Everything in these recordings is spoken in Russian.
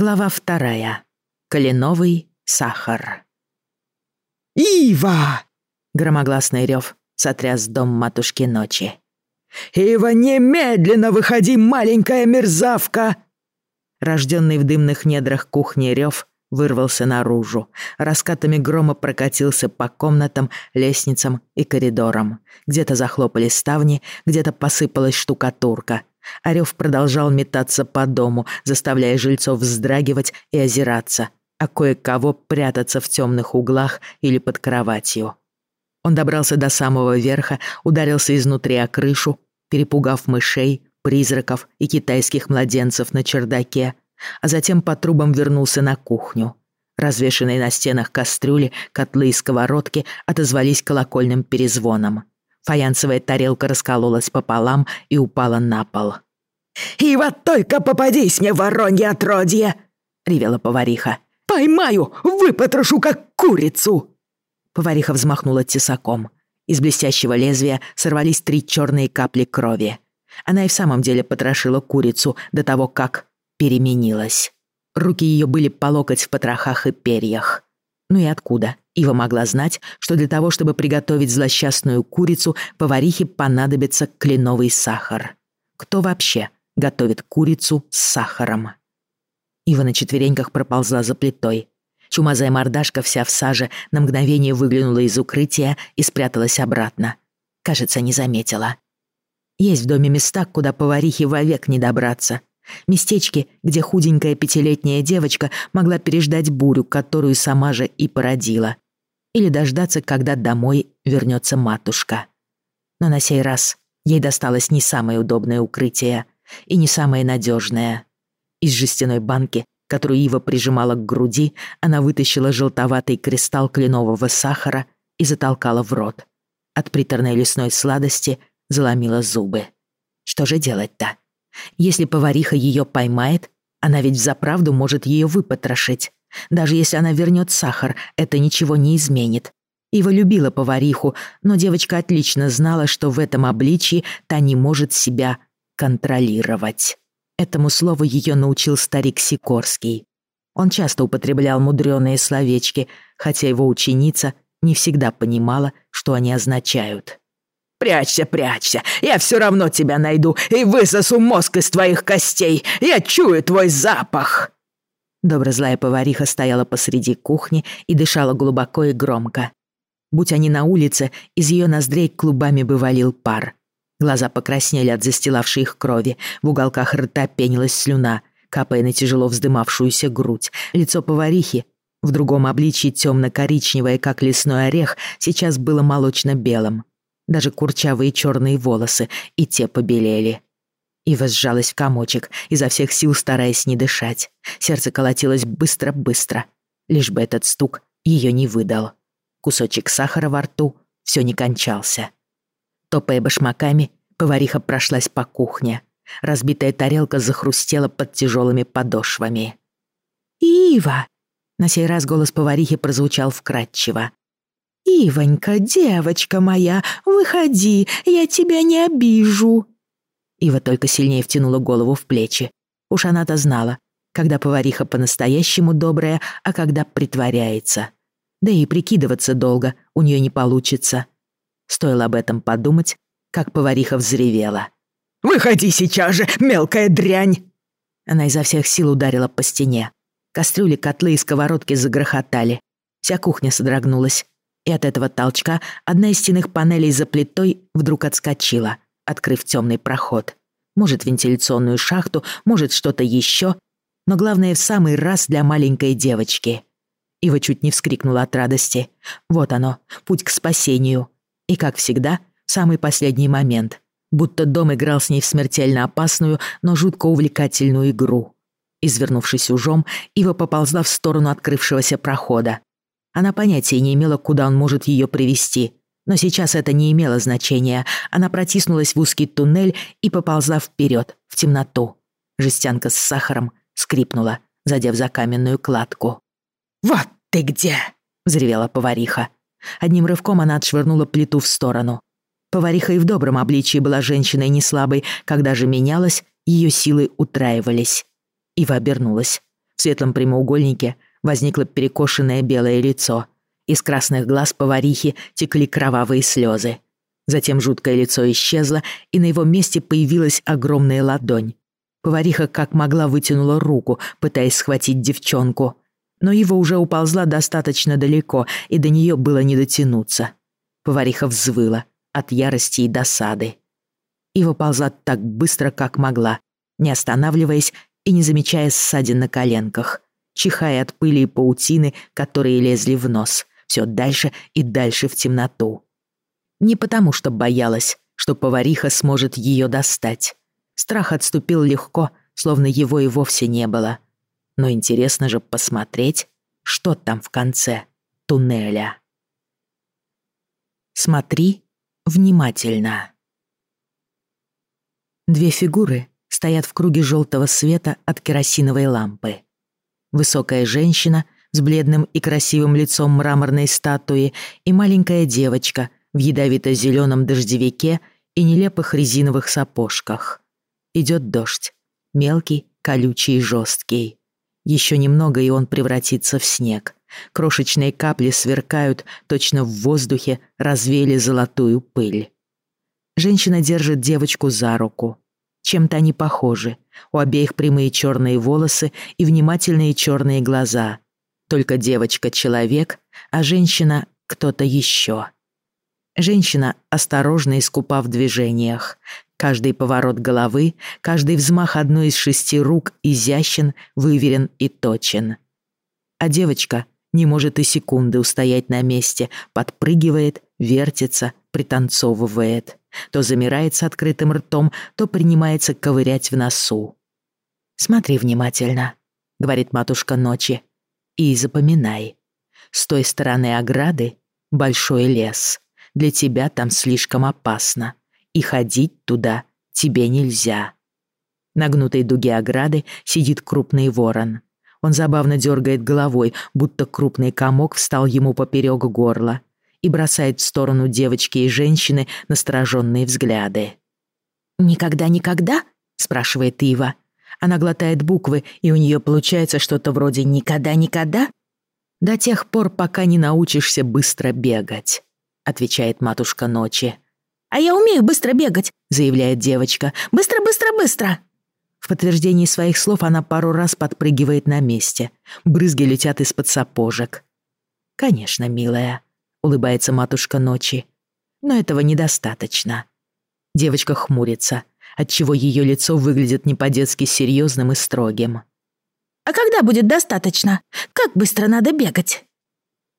Глава вторая. Кленовый сахар. «Ива!» — громогласный рев сотряс дом матушки ночи. «Ива, немедленно выходи, маленькая мерзавка!» Рожденный в дымных недрах кухни рев вырвался наружу. Раскатами грома прокатился по комнатам, лестницам и коридорам. Где-то захлопали ставни, где-то посыпалась штукатурка. Орёв продолжал метаться по дому, заставляя жильцов вздрагивать и озираться, а кое-кого прятаться в темных углах или под кроватью. Он добрался до самого верха, ударился изнутри о крышу, перепугав мышей, призраков и китайских младенцев на чердаке, а затем по трубам вернулся на кухню. Развешенные на стенах кастрюли, котлы и сковородки отозвались колокольным перезвоном. Фаянсовая тарелка раскололась пополам и упала на пол. «И вот только попадись мне, воронье отродье!» — ревела повариха. «Поймаю, выпотрошу, как курицу!» Повариха взмахнула тесаком. Из блестящего лезвия сорвались три черные капли крови. Она и в самом деле потрошила курицу до того, как переменилась. Руки ее были по локоть в потрохах и перьях. Ну и откуда? Ива могла знать, что для того, чтобы приготовить злосчастную курицу, поварихе понадобится кленовый сахар. Кто вообще готовит курицу с сахаром? Ива на четвереньках проползла за плитой. Чумазая мордашка вся в саже на мгновение выглянула из укрытия и спряталась обратно. Кажется, не заметила. Есть в доме места, куда поварихе вовек не добраться. Местечки, где худенькая пятилетняя девочка могла переждать бурю, которую сама же и породила. Или дождаться, когда домой вернется матушка. Но на сей раз ей досталось не самое удобное укрытие и не самое надежное. Из жестяной банки, которую Ива прижимала к груди, она вытащила желтоватый кристалл кленового сахара и затолкала в рот. От приторной лесной сладости заломила зубы. Что же делать-то? Если повариха ее поймает, она ведь взаправду может ее выпотрошить. Даже если она вернет сахар, это ничего не изменит. Ива любила повариху, но девочка отлично знала, что в этом обличии та не может себя контролировать. Этому слову ее научил старик Сикорский. Он часто употреблял мудреные словечки, хотя его ученица не всегда понимала, что они означают. «Прячься, прячься, я все равно тебя найду и высосу мозг из твоих костей, я чую твой запах!» Доброзлая повариха стояла посреди кухни и дышала глубоко и громко. Будь они на улице, из ее ноздрей клубами бы валил пар. Глаза покраснели от застилавшей их крови, в уголках рта пенилась слюна, капая на тяжело вздымавшуюся грудь. Лицо поварихи, в другом обличье темно-коричневое, как лесной орех, сейчас было молочно-белым. Даже курчавые черные волосы и те побелели. Ива сжалась в комочек, изо всех сил стараясь не дышать. Сердце колотилось быстро-быстро, лишь бы этот стук ее не выдал. Кусочек сахара во рту все не кончался. Топая башмаками, повариха прошлась по кухне. Разбитая тарелка захрустела под тяжелыми подошвами. «Ива!» На сей раз голос поварихи прозвучал вкрадчиво. «Ивонька, девочка моя, выходи, я тебя не обижу!» Ива только сильнее втянула голову в плечи. Уж она-то знала, когда повариха по-настоящему добрая, а когда притворяется. Да и прикидываться долго у нее не получится. Стоило об этом подумать, как повариха взревела. «Выходи сейчас же, мелкая дрянь!» Она изо всех сил ударила по стене. Кастрюли, котлы и сковородки загрохотали. Вся кухня содрогнулась. И от этого толчка одна из стенных панелей за плитой вдруг отскочила, открыв темный проход. Может, вентиляционную шахту, может, что-то еще. Но главное, в самый раз для маленькой девочки. Ива чуть не вскрикнула от радости. Вот оно, путь к спасению. И, как всегда, самый последний момент. Будто дом играл с ней в смертельно опасную, но жутко увлекательную игру. Извернувшись ужом, Ива поползла в сторону открывшегося прохода. Она понятия не имела, куда он может ее привести, но сейчас это не имело значения. Она протиснулась в узкий туннель и поползла вперед, в темноту. Жестянка с сахаром скрипнула, задев за каменную кладку. «Вот ты где!» — взревела повариха. Одним рывком она отшвырнула плиту в сторону. Повариха и в добром обличии была женщиной не слабой, когда же менялась, ее силы утраивались. Ива обернулась. В светлом прямоугольнике возникло перекошенное белое лицо. Из красных глаз поварихи текли кровавые слезы. Затем жуткое лицо исчезло, и на его месте появилась огромная ладонь. Повариха как могла вытянула руку, пытаясь схватить девчонку. Но Ива уже уползла достаточно далеко, и до нее было не дотянуться. Повариха взвыла от ярости и досады. Ива ползла так быстро, как могла, не останавливаясь и не замечая ссадин на коленках, чихая от пыли и паутины, которые лезли в нос, все дальше и дальше в темноту. Не потому, что боялась, что повариха сможет ее достать. Страх отступил легко, словно его и вовсе не было. Но интересно же посмотреть, что там в конце туннеля. Смотри внимательно. Две фигуры стоят в круге желтого света от керосиновой лампы. Высокая женщина с бледным и красивым лицом мраморной статуи и маленькая девочка в ядовито-зеленом дождевике и нелепых резиновых сапожках. Идет дождь. Мелкий, колючий и жесткий. Еще немного, и он превратится в снег. Крошечные капли сверкают, точно в воздухе развеяли золотую пыль. Женщина держит девочку за руку. Чем-то они похожи. У обеих прямые черные волосы и внимательные черные глаза. Только девочка — человек, а женщина — кто-то еще. Женщина осторожна и в движениях. Каждый поворот головы, каждый взмах одной из шести рук изящен, выверен и точен. А девочка не может и секунды устоять на месте, подпрыгивает, вертится, пританцовывает. То замирает с открытым ртом, то принимается ковырять в носу. «Смотри внимательно», — говорит матушка ночи, — «и запоминай. С той стороны ограды большой лес» Для тебя там слишком опасно, и ходить туда тебе нельзя. На гнутой дуге ограды сидит крупный ворон. Он забавно дергает головой, будто крупный комок встал ему поперек горла и бросает в сторону девочки и женщины настороженные взгляды. «Никогда-никогда?» — спрашивает Ива. Она глотает буквы, и у нее получается что-то вроде «никогда-никогда» до тех пор, пока не научишься быстро бегать отвечает матушка ночи. «А я умею быстро бегать», — заявляет девочка. «Быстро, быстро, быстро!» В подтверждении своих слов она пару раз подпрыгивает на месте. Брызги летят из-под сапожек. «Конечно, милая», — улыбается матушка ночи. «Но этого недостаточно». Девочка хмурится, отчего ее лицо выглядит не по-детски серьезным и строгим. «А когда будет достаточно? Как быстро надо бегать?»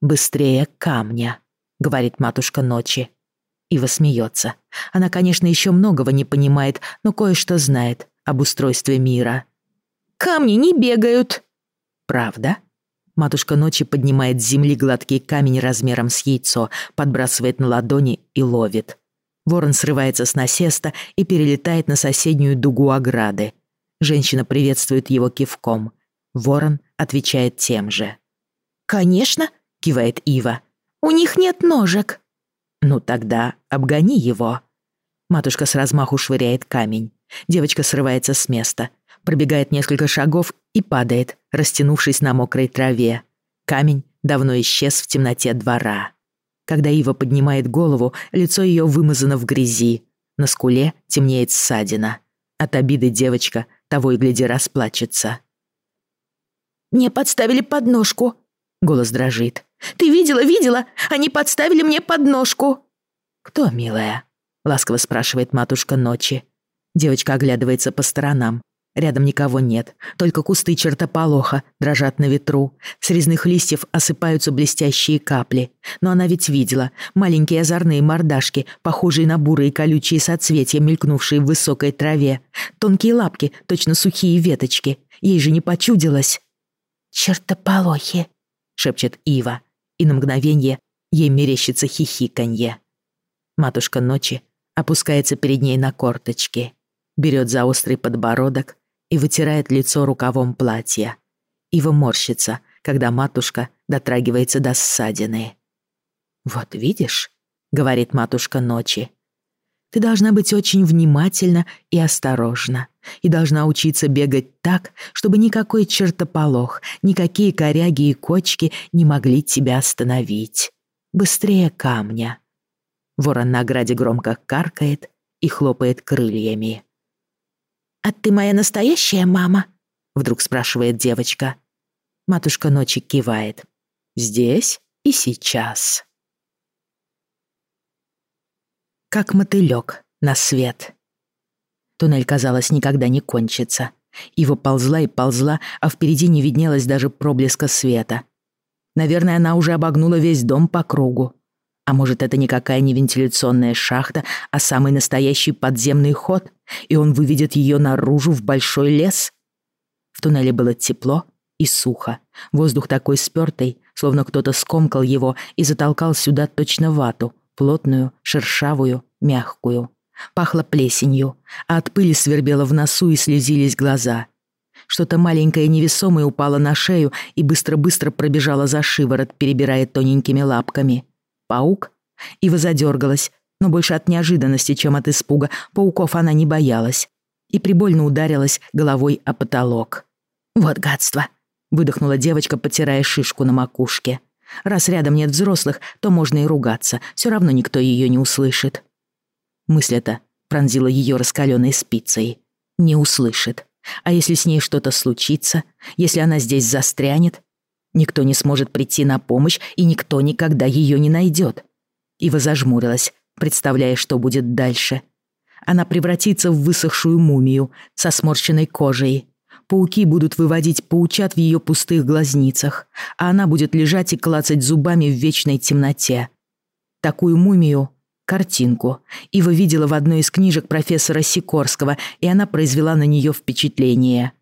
«Быстрее камня», — говорит матушка ночи. Ива смеется. Она, конечно, еще многого не понимает, но кое-что знает об устройстве мира. «Камни не бегают!» «Правда?» Матушка ночи поднимает с земли гладкий камень размером с яйцо, подбрасывает на ладони и ловит. Ворон срывается с насеста и перелетает на соседнюю дугу ограды. Женщина приветствует его кивком. Ворон отвечает тем же. «Конечно!» — кивает Ива. У них нет ножек». «Ну тогда обгони его». Матушка с размаху швыряет камень. Девочка срывается с места, пробегает несколько шагов и падает, растянувшись на мокрой траве. Камень давно исчез в темноте двора. Когда Ива поднимает голову, лицо ее вымазано в грязи. На скуле темнеет ссадина. От обиды девочка того и гляди расплачется. «Мне подставили подножку», — голос дрожит. Ты видела, видела? Они подставили мне подножку!» «Кто, милая?» — ласково спрашивает матушка ночи. Девочка оглядывается по сторонам. Рядом никого нет, только кусты чертополоха дрожат на ветру. С резных листьев осыпаются блестящие капли. Но она ведь видела маленькие озорные мордашки, похожие на бурые колючие соцветия, мелькнувшие в высокой траве. Тонкие лапки, точно сухие веточки. Ей же не почудилось. «Чертополохи», — шепчет Ива и на мгновение ей мерещится хихиканье. Матушка ночи опускается перед ней на корточки, берет за острый подбородок и вытирает лицо рукавом платья. Ива морщится, когда матушка дотрагивается до ссадины. «Вот видишь», — говорит матушка ночи, Ты должна быть очень внимательна и осторожна. И должна учиться бегать так, чтобы никакой чертополох, никакие коряги и кочки не могли тебя остановить. Быстрее камня. Ворон на ограде громко каркает и хлопает крыльями. «А ты моя настоящая мама?» Вдруг спрашивает девочка. Матушка ночи кивает. «Здесь и сейчас» как мотылёк на свет. Туннель, казалось, никогда не кончится. Ива ползла и ползла, а впереди не виднелось даже проблеска света. Наверное, она уже обогнула весь дом по кругу. А может, это никакая не вентиляционная шахта, а самый настоящий подземный ход, и он выведет ее наружу в большой лес? В туннеле было тепло и сухо. Воздух такой спёртый, словно кто-то скомкал его и затолкал сюда точно вату, плотную, шершавую, мягкую. Пахло плесенью, а от пыли свербело в носу и слезились глаза. Что-то маленькое невесомое упало на шею и быстро-быстро пробежало за шиворот, перебирая тоненькими лапками. Паук? Ива задергалась, но больше от неожиданности, чем от испуга. Пауков она не боялась. И прибольно ударилась головой о потолок. «Вот гадство!» — выдохнула девочка, потирая шишку на макушке. Раз рядом нет взрослых, то можно и ругаться, все равно никто ее не услышит. Мысль эта пронзила ее раскаленной спицей. Не услышит. А если с ней что-то случится, если она здесь застрянет, никто не сможет прийти на помощь, и никто никогда ее не найдет. Ива зажмурилась, представляя, что будет дальше. Она превратится в высохшую мумию со сморщенной кожей, Пауки будут выводить паучат в ее пустых глазницах, а она будет лежать и клацать зубами в вечной темноте. Такую мумию, картинку, Ива видела в одной из книжек профессора Сикорского, и она произвела на нее впечатление.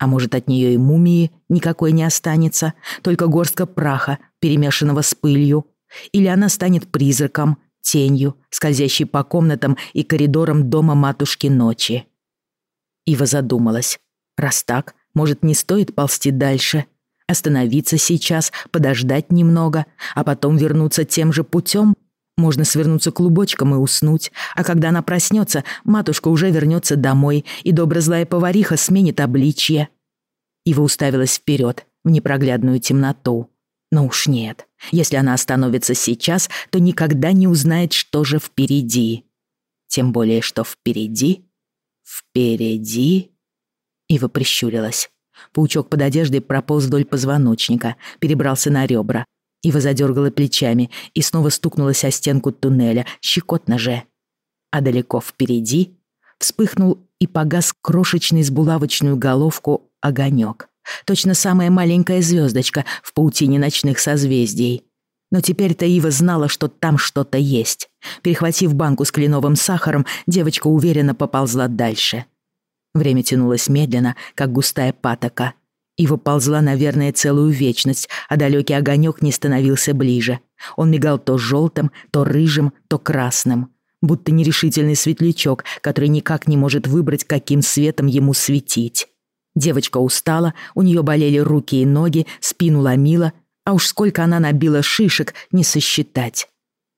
А может, от нее и мумии никакой не останется, только горстка праха, перемешанного с пылью. Или она станет призраком, тенью, скользящей по комнатам и коридорам дома матушки ночи. Ива задумалась. Раз так, может, не стоит ползти дальше? Остановиться сейчас, подождать немного, а потом вернуться тем же путем? Можно свернуться клубочком и уснуть, а когда она проснется, матушка уже вернется домой, и доброзлая повариха сменит обличье. Ива уставилась вперед, в непроглядную темноту. Но уж нет. Если она остановится сейчас, то никогда не узнает, что же впереди. Тем более, что впереди... Впереди... Ива прищурилась. Паучок под одеждой прополз вдоль позвоночника, перебрался на ребра. Ива задергала плечами и снова стукнулась о стенку туннеля, щекотно же. А далеко впереди вспыхнул и погас крошечный с булавочную головку огонек. Точно самая маленькая звездочка в паутине ночных созвездий. Но теперь-то Ива знала, что там что-то есть. Перехватив банку с кленовым сахаром, девочка уверенно поползла дальше. Время тянулось медленно, как густая патока. Ива ползла, наверное, целую вечность, а далекий огонек не становился ближе. Он мигал то желтым, то рыжим, то красным. Будто нерешительный светлячок, который никак не может выбрать, каким светом ему светить. Девочка устала, у нее болели руки и ноги, спину ломила, а уж сколько она набила шишек, не сосчитать.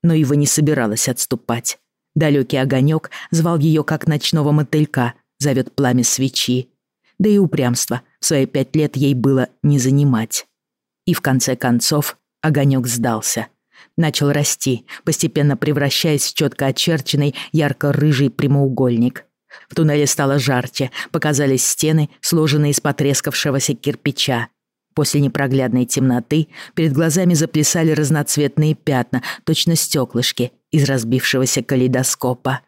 Но Ива не собиралась отступать. Далекий огонек звал ее, как ночного мотылька, зовет пламя свечи. Да и упрямство в свои пять лет ей было не занимать. И в конце концов огонек сдался. Начал расти, постепенно превращаясь в четко очерченный ярко-рыжий прямоугольник. В туннеле стало жарче, показались стены, сложенные из потрескавшегося кирпича. После непроглядной темноты перед глазами заплясали разноцветные пятна, точно стеклышки из разбившегося калейдоскопа.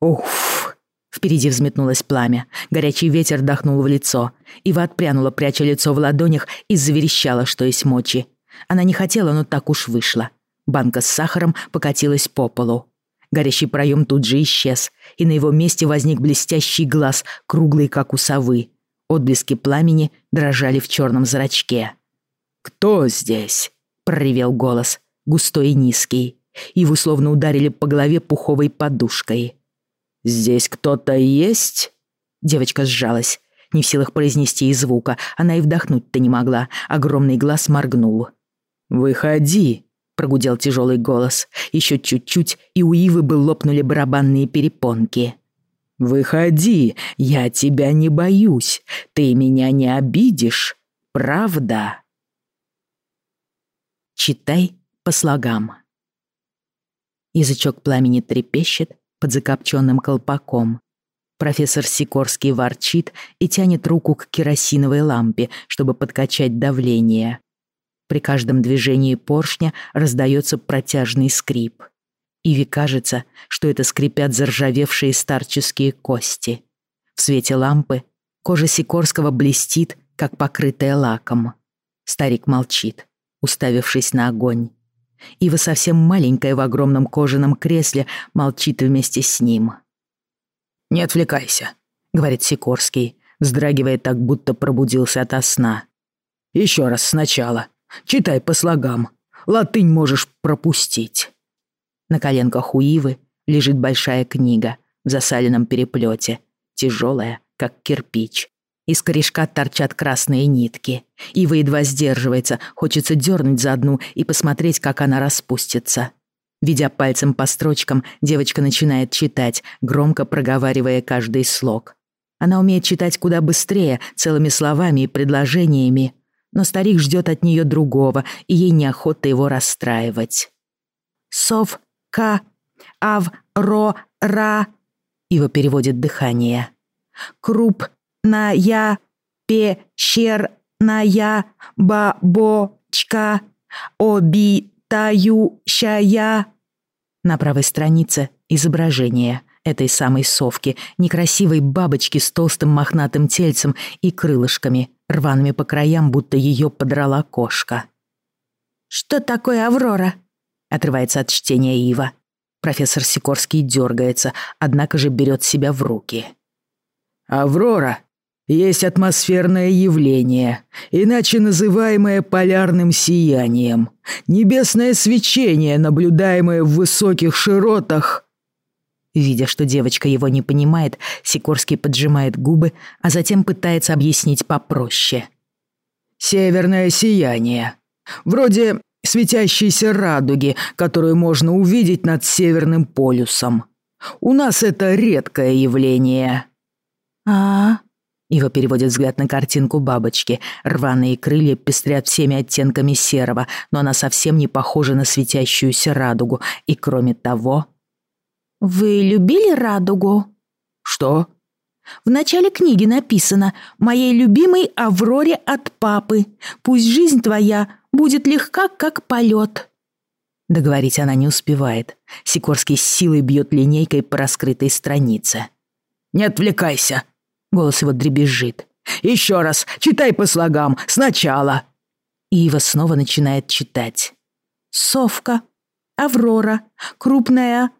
Уф! Впереди взметнулось пламя. Горячий ветер дохнул в лицо. Ива отпрянула, пряча лицо в ладонях, и заверещала, что есть мочи. Она не хотела, но так уж вышло. Банка с сахаром покатилась по полу. Горящий проем тут же исчез, и на его месте возник блестящий глаз, круглый, как у совы. Отблески пламени дрожали в черном зрачке. «Кто здесь?» — проревел голос, густой и низкий. Его словно ударили по голове пуховой подушкой. «Здесь кто-то есть?» Девочка сжалась, не в силах произнести и звука. Она и вдохнуть-то не могла. Огромный глаз моргнул. «Выходи», — прогудел тяжелый голос. Еще чуть-чуть, и у Ивы бы лопнули барабанные перепонки. «Выходи, я тебя не боюсь. Ты меня не обидишь, правда?» Читай по слогам. Язычок пламени трепещет под закопченным колпаком. Профессор Сикорский ворчит и тянет руку к керосиновой лампе, чтобы подкачать давление. При каждом движении поршня раздается протяжный скрип. Иви кажется, что это скрипят заржавевшие старческие кости. В свете лампы кожа Сикорского блестит, как покрытая лаком. Старик молчит, уставившись на огонь. Ива совсем маленькая в огромном кожаном кресле молчит вместе с ним. «Не отвлекайся», — говорит Сикорский, вздрагивая так, будто пробудился ото сна. «Еще раз сначала. Читай по слогам. Латынь можешь пропустить». На коленках у Ивы лежит большая книга в засаленном переплете, тяжелая, как кирпич. Из корешка торчат красные нитки. Ива едва сдерживается, хочется дернуть за одну и посмотреть, как она распустится. Ведя пальцем по строчкам, девочка начинает читать, громко проговаривая каждый слог. Она умеет читать куда быстрее, целыми словами и предложениями, но старик ждет от нее другого, и ей неохота его расстраивать. «Сов, ка, ав, ро, ра...» Ива переводит дыхание. «Круп, на я, пещерная бабочка, обитающая...» На правой странице изображение этой самой совки, некрасивой бабочки с толстым мохнатым тельцем и крылышками, рваными по краям, будто ее подрала кошка. «Что такое Аврора?» — отрывается от чтения Ива. Профессор Сикорский дергается, однако же берет себя в руки. «Аврора есть атмосферное явление, иначе называемое полярным сиянием, небесное свечение, наблюдаемое в высоких широтах. Видя, что девочка его не понимает, Сикорский поджимает губы, а затем пытается объяснить попроще. «Северное сияние. Вроде светящейся радуги, которую можно увидеть над Северным полюсом. У нас это редкое явление». «А-а-а», его переводит взгляд на картинку бабочки. Рваные крылья пестрят всеми оттенками серого, но она совсем не похожа на светящуюся радугу. И кроме того... «Вы любили радугу?» «Что?» В начале книги написано «Моей любимой Авроре от папы. Пусть жизнь твоя будет легка, как полет». Договорить она не успевает. Сикорский с силой бьет линейкой по раскрытой странице. «Не отвлекайся!» Голос его дребезжит. «Еще раз, читай по слогам, сначала!» Ива снова начинает читать. «Совка, Аврора, крупная...»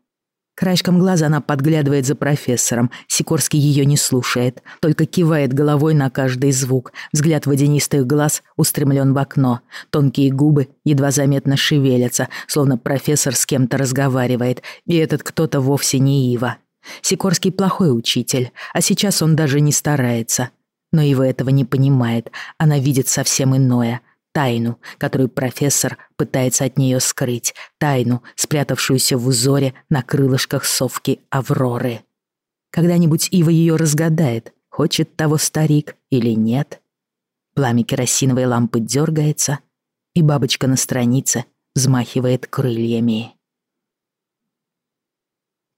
Краешком глаза она подглядывает за профессором. Сикорский ее не слушает, только кивает головой на каждый звук. Взгляд водянистых глаз устремлен в окно. Тонкие губы едва заметно шевелятся, словно профессор с кем-то разговаривает, и этот кто-то вовсе не Ива. Сикорский плохой учитель, а сейчас он даже не старается. Но Ива этого не понимает, она видит совсем иное. Тайну, которую профессор пытается от нее скрыть. Тайну, спрятавшуюся в узоре на крылышках совки Авроры. Когда-нибудь Ива ее разгадает, хочет того старик или нет. Пламя керосиновой лампы дергается, и бабочка на странице взмахивает крыльями.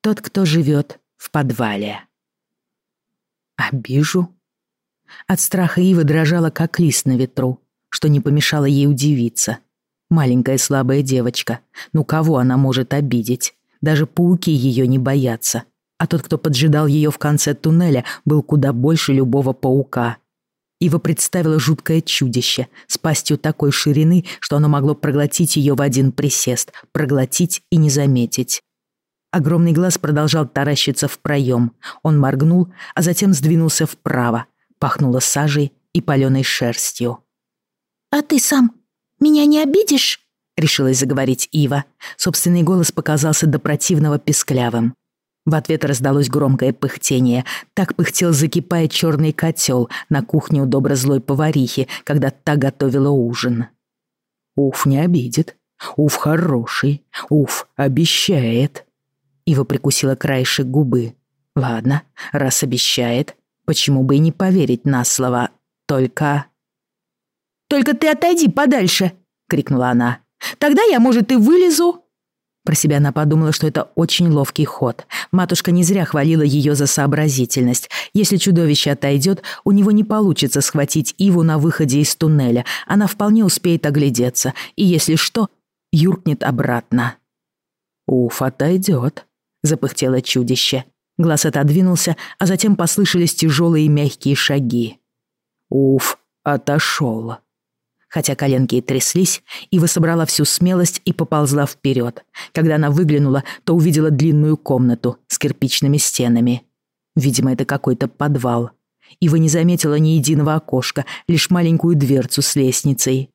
Тот, кто живет в подвале. Обижу? От страха Ива дрожала, как лист на ветру, что не помешало ей удивиться. Маленькая слабая девочка. Ну кого она может обидеть? Даже пауки ее не боятся. А тот, кто поджидал ее в конце туннеля, был куда больше любого паука. Ива представила жуткое чудище с пастью такой ширины, что оно могло проглотить ее в один присест, проглотить и не заметить. Огромный глаз продолжал таращиться в проем. Он моргнул, а затем сдвинулся вправо. Пахнуло сажей и паленой шерстью. «А ты сам меня не обидишь?» — решилась заговорить Ива. Собственный голос показался до противного песклявым. В ответ раздалось громкое пыхтение. Так пыхтел, закипая черный котел на кухне у добро злой поварихи, когда та готовила ужин. «Уф, не обидит. Уф хороший, уф обещает. Ива прикусила краешек губы. Ладно, раз обещает, почему бы и не поверить на слово. Только... «Только ты отойди подальше!» — крикнула она. «Тогда я, может, и вылезу!» Про себя она подумала, что это очень ловкий ход. Матушка не зря хвалила ее за сообразительность. Если чудовище отойдет, у него не получится схватить Иву на выходе из туннеля. Она вполне успеет оглядеться. И если что, юркнет обратно. «Уф, отойдет», — запыхтело чудище. Глаз отодвинулся, а затем послышались тяжелые мягкие шаги. «Уф, отошел», Хотя коленки и тряслись, Ива собрала всю смелость и поползла вперед. Когда она выглянула, то увидела длинную комнату с кирпичными стенами. Видимо, это какой-то подвал. Ива не заметила ни единого окошка, лишь маленькую дверцу с лестницей.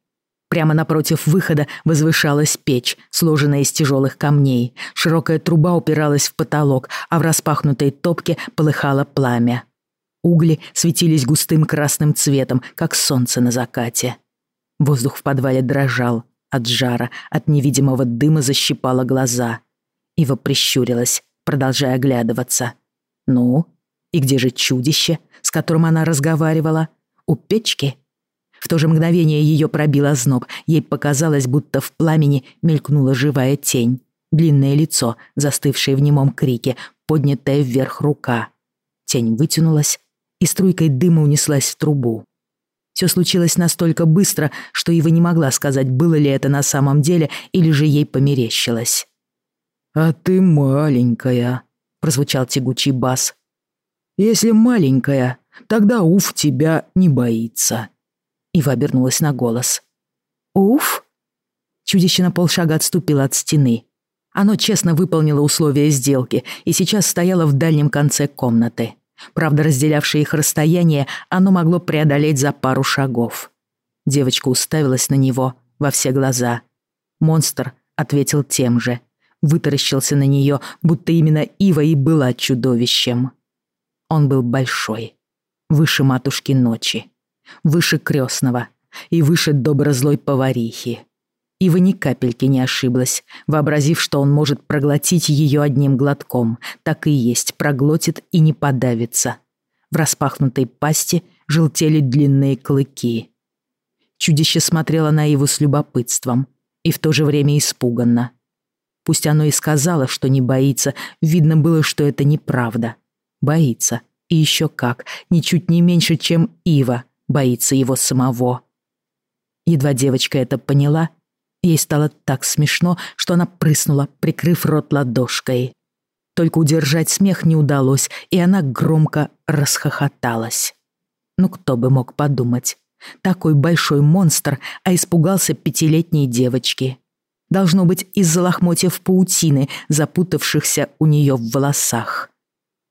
Прямо напротив выхода возвышалась печь, сложенная из тяжелых камней. Широкая труба упиралась в потолок, а в распахнутой топке полыхало пламя. Угли светились густым красным цветом, как солнце на закате. Воздух в подвале дрожал от жара, от невидимого дыма защипало глаза. Ива прищурилась, продолжая оглядываться. «Ну, и где же чудище, с которым она разговаривала? У печки?» В то же мгновение ее пробило зноб. Ей показалось, будто в пламени мелькнула живая тень. Длинное лицо, застывшее в немом крике, поднятая вверх рука. Тень вытянулась и струйкой дыма унеслась в трубу. Все случилось настолько быстро, что Ива не могла сказать, было ли это на самом деле или же ей померещилось. «А ты маленькая», — прозвучал тягучий бас. «Если маленькая, тогда Уф тебя не боится». Ива обернулась на голос. «Уф?» Чудище на полшага отступило от стены. Оно честно выполнило условия сделки и сейчас стояло в дальнем конце комнаты. Правда, разделявшее их расстояние оно могло преодолеть за пару шагов. Девочка уставилась на него во все глаза. Монстр ответил тем же. Вытаращился на нее, будто именно Ива и была чудовищем. Он был большой. Выше матушки ночи. Выше крестного. И выше добро-злой поварихи. Ива ни капельки не ошиблась, вообразив, что он может проглотить ее одним глотком. Так и есть, проглотит и не подавится. В распахнутой пасти желтели длинные клыки. Чудище смотрело на Иву с любопытством и в то же время испуганно. Пусть оно и сказало, что не боится, видно было, что это неправда. Боится. И еще как, ничуть не меньше, чем Ива боится его самого. Едва девочка это поняла, Ей стало так смешно, что она прыснула, прикрыв рот ладошкой. Только удержать смех не удалось, и она громко расхохоталась. Ну кто бы мог подумать. Такой большой монстр, а испугался пятилетней девочки. Должно быть из-за лохмотьев паутины, запутавшихся у нее в волосах.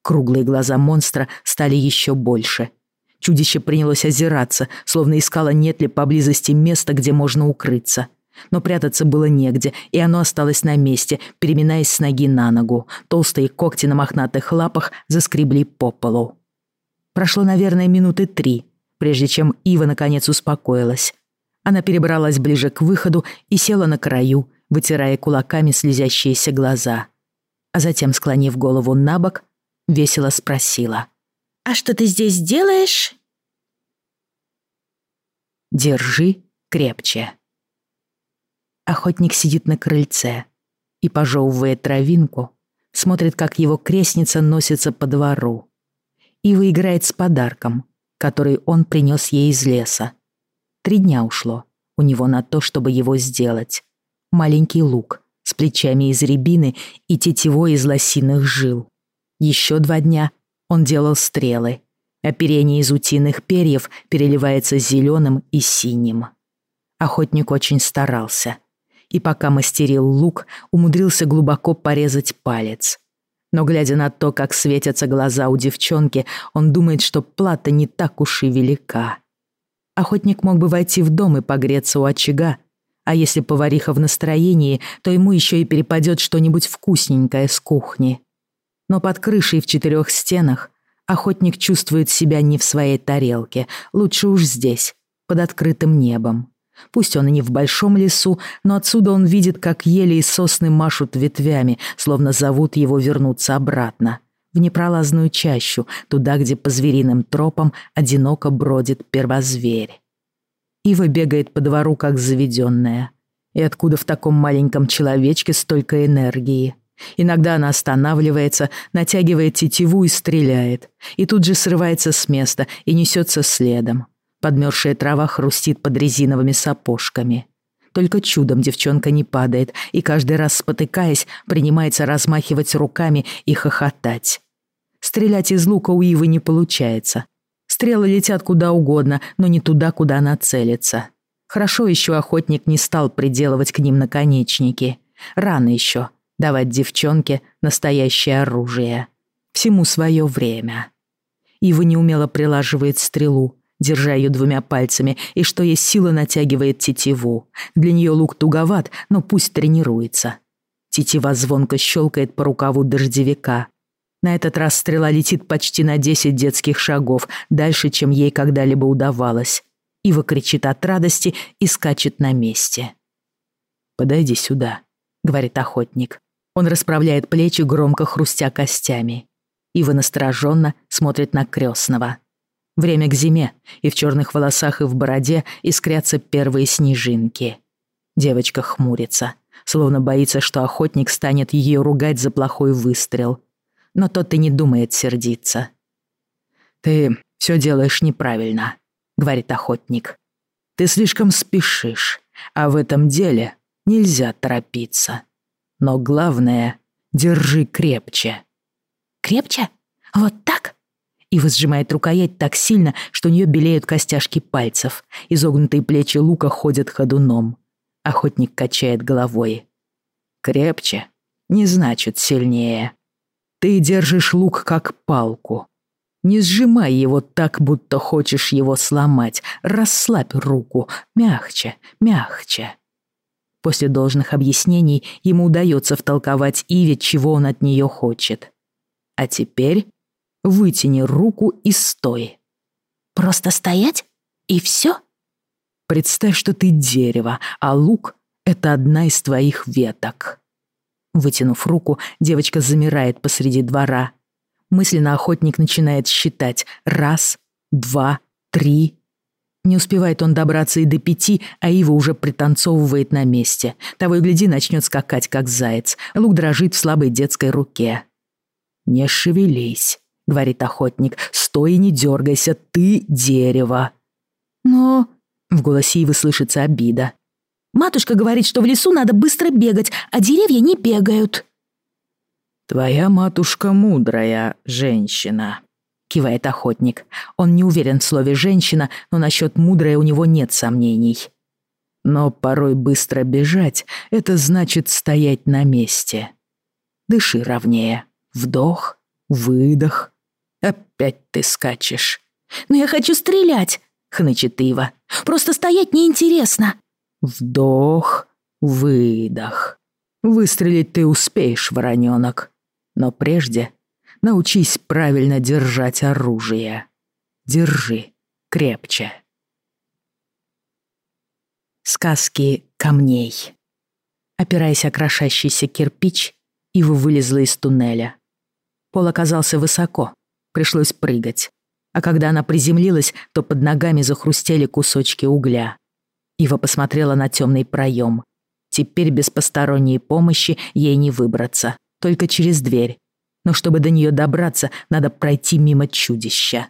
Круглые глаза монстра стали еще больше. Чудище принялось озираться, словно искало нет ли поблизости места, где можно укрыться. Но прятаться было негде, и оно осталось на месте, переминаясь с ноги на ногу. Толстые когти на мохнатых лапах заскребли по полу. Прошло, наверное, минуты три, прежде чем Ива наконец успокоилась. Она перебралась ближе к выходу и села на краю, вытирая кулаками слезящиеся глаза. А затем, склонив голову на бок, весело спросила. «А что ты здесь делаешь?» «Держи крепче». Охотник сидит на крыльце и, пожевывая травинку, смотрит, как его крестница носится по двору. Ива играет с подарком, который он принес ей из леса. Три дня ушло у него на то, чтобы его сделать. Маленький лук с плечами из рябины и тетивой из лосиных жил. Еще два дня он делал стрелы. Оперение из утиных перьев переливается зеленым и синим. Охотник очень старался — и пока мастерил лук, умудрился глубоко порезать палец. Но глядя на то, как светятся глаза у девчонки, он думает, что плата не так уж и велика. Охотник мог бы войти в дом и погреться у очага, а если повариха в настроении, то ему еще и перепадет что-нибудь вкусненькое с кухни. Но под крышей в четырех стенах охотник чувствует себя не в своей тарелке, лучше уж здесь, под открытым небом Пусть он и не в большом лесу, но отсюда он видит, как ели и сосны машут ветвями, словно зовут его вернуться обратно, в непролазную чащу, туда, где по звериным тропам одиноко бродит первозверь. Ива бегает по двору, как заведенная. И откуда в таком маленьком человечке столько энергии? Иногда она останавливается, натягивает тетиву и стреляет, и тут же срывается с места и несется следом. Подмерзшая трава хрустит под резиновыми сапожками. Только чудом девчонка не падает и каждый раз спотыкаясь, принимается размахивать руками и хохотать. Стрелять из лука у Ивы не получается. Стрелы летят куда угодно, но не туда, куда она целится. Хорошо еще охотник не стал приделывать к ним наконечники. Рано еще давать девчонке настоящее оружие. Всему свое время. Ива неумело прилаживает стрелу, держа ее двумя пальцами, и что есть сила натягивает тетиву. Для нее лук туговат, но пусть тренируется. Тетива звонко щелкает по рукаву дождевика. На этот раз стрела летит почти на 10 детских шагов, дальше, чем ей когда-либо удавалось. Ива кричит от радости и скачет на месте. «Подойди сюда», — говорит охотник. Он расправляет плечи, громко хрустя костями. Ива настороженно смотрит на крестного. Время к зиме, и в черных волосах и в бороде искрятся первые снежинки. Девочка хмурится, словно боится, что охотник станет ее ругать за плохой выстрел. Но тот и не думает сердиться. «Ты все делаешь неправильно», — говорит охотник. «Ты слишком спешишь, а в этом деле нельзя торопиться. Но главное — держи крепче». «Крепче? Вот так?» Ива сжимает рукоять так сильно, что у нее белеют костяшки пальцев. Изогнутые плечи лука ходят ходуном. Охотник качает головой. «Крепче не значит сильнее. Ты держишь лук как палку. Не сжимай его так, будто хочешь его сломать. Расслабь руку. Мягче, мягче». После должных объяснений ему удается втолковать Иве, чего он от нее хочет. А теперь Вытяни руку и стой. Просто стоять? И все? Представь, что ты дерево, а лук — это одна из твоих веток. Вытянув руку, девочка замирает посреди двора. Мысленно охотник начинает считать. Раз, два, три. Не успевает он добраться и до пяти, а Ива уже пританцовывает на месте. Того и гляди, начнет скакать, как заяц. Лук дрожит в слабой детской руке. «Не шевелись», — говорит охотник. «Стой и не дергайся, ты дерево». «Но...» — в голосе Ивы слышится обида. «Матушка говорит, что в лесу надо быстро бегать, а деревья не бегают». «Твоя матушка мудрая женщина», — кивает охотник. Он не уверен в слове «женщина», но насчет «мудрая» у него нет сомнений. Но порой быстро бежать — это значит стоять на месте. Дыши ровнее. Вдох, выдох, Опять ты скачешь. Но я хочу стрелять, хнычет Ива. Просто стоять неинтересно. Вдох, выдох. Выстрелить ты успеешь, вороненок. Но прежде научись правильно держать оружие. Держи крепче. Сказки камней. Опираясь о крошащийся кирпич, Ива вылезла из туннеля. Пол оказался высоко, пришлось прыгать. А когда она приземлилась, то под ногами захрустели кусочки угля. Ива посмотрела на темный проем. Теперь без посторонней помощи ей не выбраться, только через дверь. Но чтобы до нее добраться, надо пройти мимо чудища.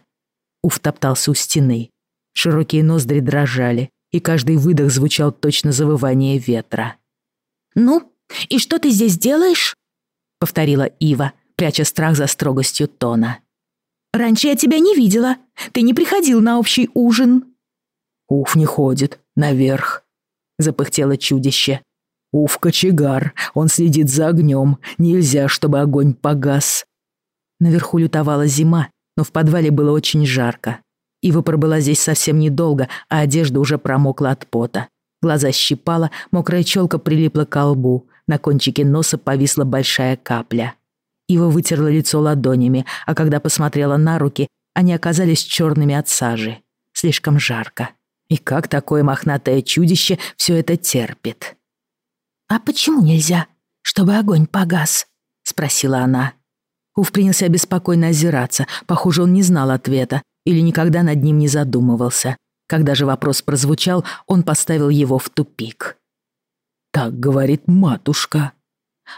Уф топтался у стены. Широкие ноздри дрожали, и каждый выдох звучал точно завывание ветра. «Ну, и что ты здесь делаешь?» — повторила Ива, пряча страх за строгостью тона. Раньше я тебя не видела. Ты не приходил на общий ужин». «Уф не ходит. Наверх», — запыхтело чудище. «Уф, кочегар. Он следит за огнем. Нельзя, чтобы огонь погас». Наверху лютовала зима, но в подвале было очень жарко. Ива пробыла здесь совсем недолго, а одежда уже промокла от пота. Глаза щипала, мокрая челка прилипла к лбу, на кончике носа повисла большая капля. Ива вытерла лицо ладонями, а когда посмотрела на руки, они оказались черными от сажи. Слишком жарко. И как такое мохнатое чудище все это терпит? «А почему нельзя, чтобы огонь погас?» — спросила она. Уф принялся беспокойно озираться. Похоже, он не знал ответа или никогда над ним не задумывался. Когда же вопрос прозвучал, он поставил его в тупик. «Так говорит матушка».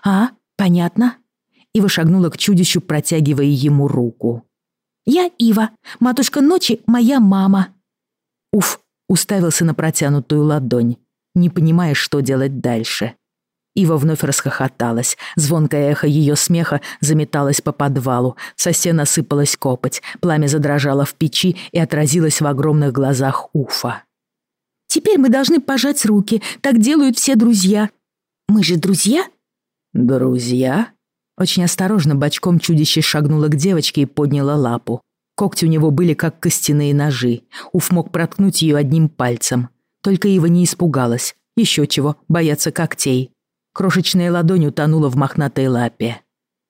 «А, понятно». Ива шагнула к чудищу, протягивая ему руку. «Я Ива. Матушка ночи — моя мама». Уф уставился на протянутую ладонь, не понимая, что делать дальше. Ива вновь расхохоталась. Звонкое эхо ее смеха заметалось по подвалу. Со стен осыпалась копоть. Пламя задрожало в печи и отразилось в огромных глазах Уфа. «Теперь мы должны пожать руки. Так делают все друзья. Мы же друзья?» «Друзья?» Очень осторожно бочком чудище шагнуло к девочке и подняло лапу. Когти у него были как костяные ножи. Уф мог проткнуть ее одним пальцем. Только Ива не испугалась. Еще чего, бояться когтей. Крошечная ладонь утонула в мохнатой лапе.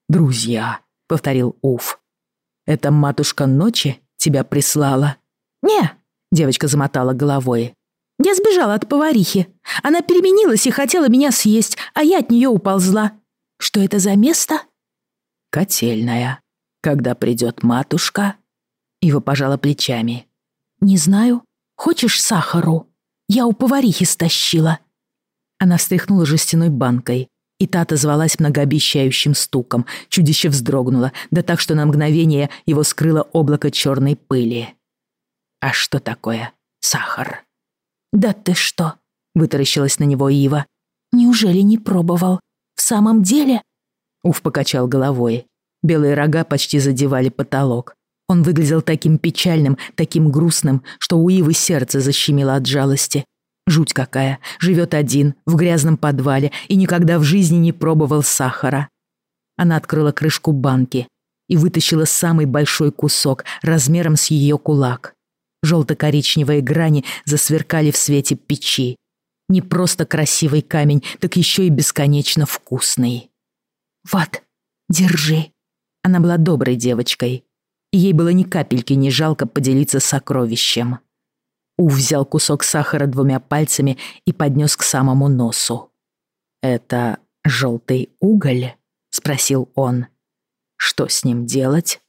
«Друзья», — повторил Уф. «Это матушка ночи тебя прислала?» «Не», — девочка замотала головой. «Я сбежала от поварихи. Она переменилась и хотела меня съесть, а я от нее уползла. Что это за место?» «Котельная. Когда придет матушка?» Ива пожала плечами. «Не знаю. Хочешь сахару? Я у поварихи стащила. Она встряхнула жестяной банкой, и та отозвалась многообещающим стуком. Чудище вздрогнуло, да так, что на мгновение его скрыло облако черной пыли. «А что такое сахар?» «Да ты что?» — вытаращилась на него Ива. «Неужели не пробовал? В самом деле?» Уф покачал головой. Белые рога почти задевали потолок. Он выглядел таким печальным, таким грустным, что у Ивы сердце защемило от жалости. Жуть какая. Живет один, в грязном подвале и никогда в жизни не пробовал сахара. Она открыла крышку банки и вытащила самый большой кусок размером с ее кулак. Желто-коричневые грани засверкали в свете печи. Не просто красивый камень, так еще и бесконечно вкусный. «Вот, держи». Она была доброй девочкой, и ей было ни капельки не жалко поделиться сокровищем. Ув взял кусок сахара двумя пальцами и поднес к самому носу. «Это желтый уголь?» — спросил он. «Что с ним делать?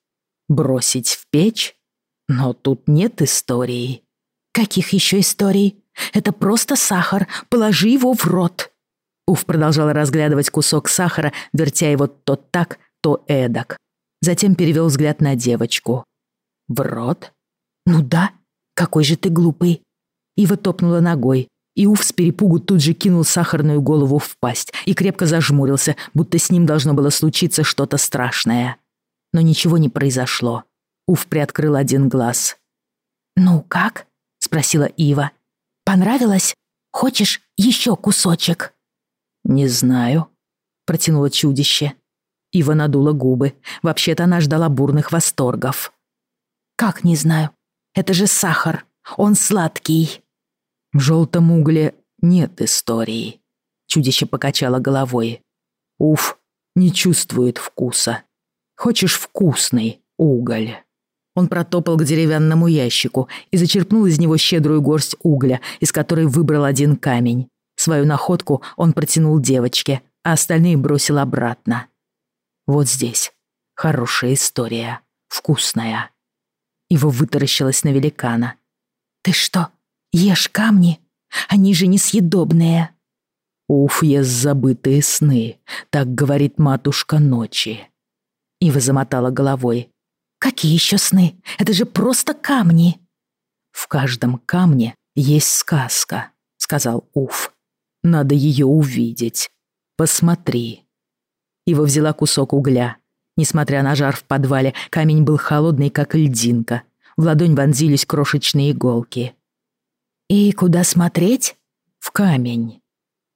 Бросить в печь? Но тут нет истории». «Каких еще историй? Это просто сахар. Положи его в рот». Уф продолжал разглядывать кусок сахара, вертя его то так, то эдак. Затем перевел взгляд на девочку. «В рот?» «Ну да, «Какой же ты глупый!» Ива топнула ногой, и Уф с перепугу тут же кинул сахарную голову в пасть и крепко зажмурился, будто с ним должно было случиться что-то страшное. Но ничего не произошло. Уф приоткрыл один глаз. «Ну как?» — спросила Ива. «Понравилось? Хочешь еще кусочек?» «Не знаю», — протянуло чудище. Ива надула губы. Вообще-то она ждала бурных восторгов. «Как не знаю? Это же сахар. Он сладкий». «В желтом угле нет истории», — чудище покачало головой. «Уф, не чувствует вкуса. Хочешь вкусный уголь?» Он протопал к деревянному ящику и зачерпнул из него щедрую горсть угля, из которой выбрал один камень. Свою находку он протянул девочке, а остальные бросил обратно. «Вот здесь. Хорошая история. Вкусная». Его вытаращилась на великана. «Ты что, ешь камни? Они же несъедобные!» «Уф, ест забытые сны», — так говорит матушка ночи. Ива замотала головой. «Какие еще сны? Это же просто камни!» «В каждом камне есть сказка», — сказал Уф. «Надо ее увидеть. Посмотри». Ива взяла кусок угля, Несмотря на жар в подвале, камень был холодный, как льдинка. В ладонь вонзились крошечные иголки. «И куда смотреть?» «В камень».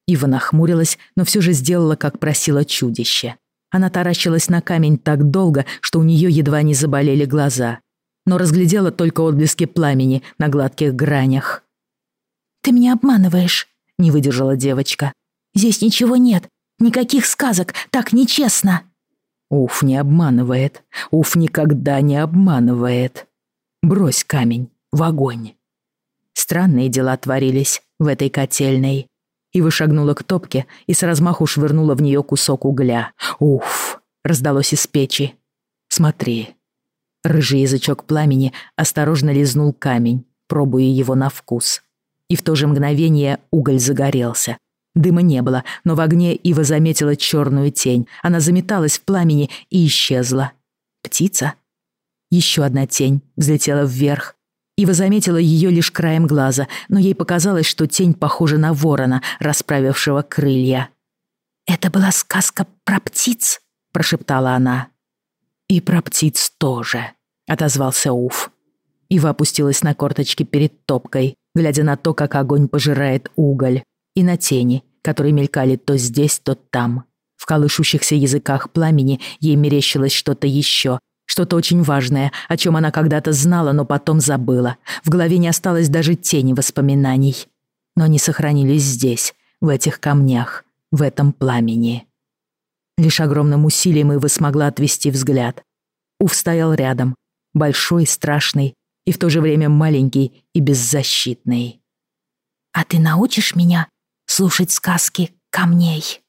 Ива нахмурилась, но все же сделала, как просила чудище. Она таращилась на камень так долго, что у нее едва не заболели глаза. Но разглядела только отблески пламени на гладких гранях. «Ты меня обманываешь», — не выдержала девочка. «Здесь ничего нет, никаких сказок, так нечестно». Уф не обманывает. Уф никогда не обманывает. Брось камень в огонь. Странные дела творились в этой котельной. Ива шагнула к топке и с размаху швырнула в нее кусок угля. «Уф!» — раздалось из печи. «Смотри». Рыжий язычок пламени осторожно лизнул камень, пробуя его на вкус. И в то же мгновение уголь загорелся. Дыма не было, но в огне Ива заметила черную тень. Она заметалась в пламени и исчезла. Птица? Еще одна тень взлетела вверх, Ива заметила ее лишь краем глаза, но ей показалось, что тень похожа на ворона, расправившего крылья. «Это была сказка про птиц?» – прошептала она. «И про птиц тоже», – отозвался Уф. Ива опустилась на корточки перед топкой, глядя на то, как огонь пожирает уголь, и на тени, которые мелькали то здесь, то там. В колышущихся языках пламени ей мерещилось что-то еще, что-то очень важное, о чем она когда-то знала, но потом забыла. В голове не осталось даже тени воспоминаний. Но они сохранились здесь, в этих камнях, в этом пламени. Лишь огромным усилием Ива смогла отвести взгляд. Уф стоял рядом, большой, страшный и в то же время маленький и беззащитный. «А ты научишь меня слушать сказки камней?»